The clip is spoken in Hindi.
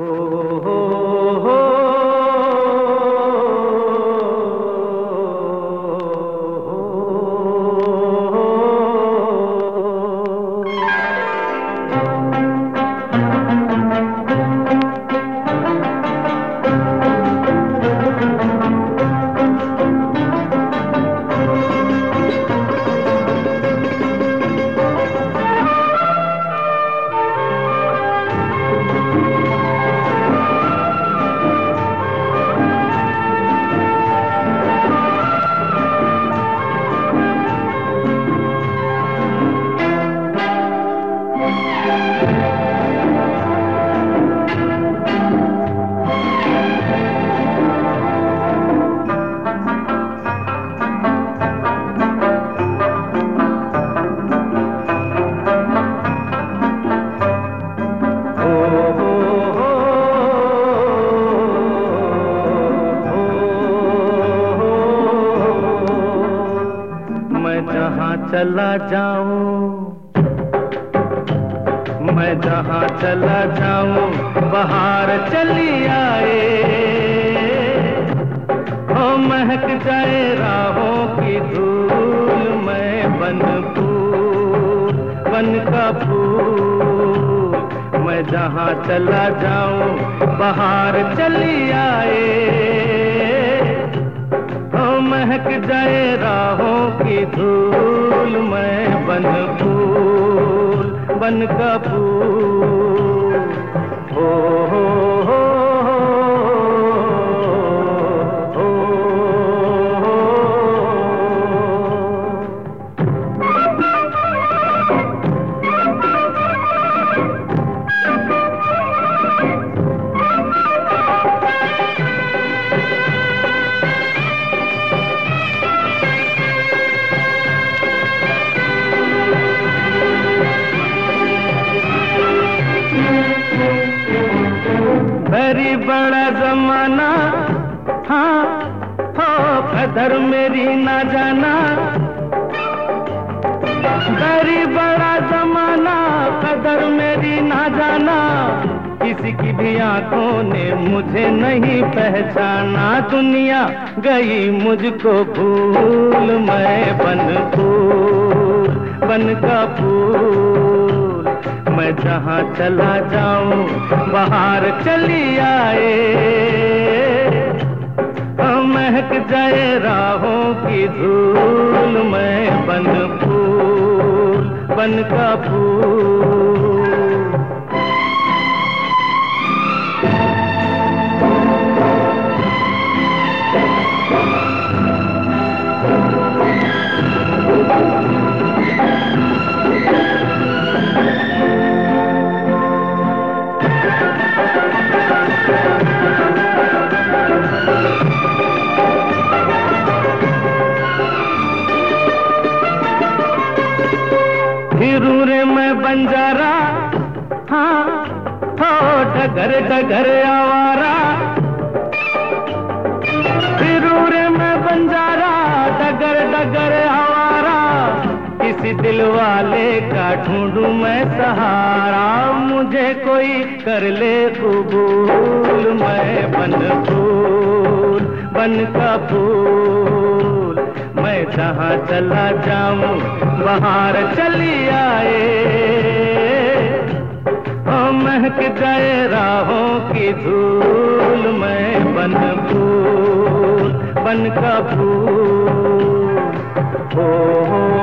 Oh. चला जाऊँ। मैं जहाँ चला जाऊँ, बाहर चली आए। ओ महक जाए राहों की धूल, मैं बन फूल, बन का फूल। मैं जहाँ चला जाऊँ, बाहर चली आए। महक जाए राहों की धूल मैं बन फूल बन का फूल। कदर मेरी ना जाना। बड़ी बड़ा जमाना, कदर मेरी ना जाना। किसी की भी आँखों ने मुझे नहीं पहचाना। दुनिया गई मुझको भूल, मैं बन फूल, बन का फूल। मैं जहाँ चला जाऊँ, बाहर चली आए। जाए राहों की धूल मैं बन फूल बन का फूल। फिरू रे मैं बंजारा। हाँ हो डगर डगर आवारा। फिरू रे मैं बंजारा, डगर डगर आवारा। किसी दिल वाले का ढूंढू मैं सहारा। मुझे कोई कर ले कबूल, मैं बन फूल, बन का फूल। जहाँ चला जाऊँ बाहर चली आए। ओ महक जाए राहों की धूल मैं बन फूल बन का फूल। हो, हो, हो।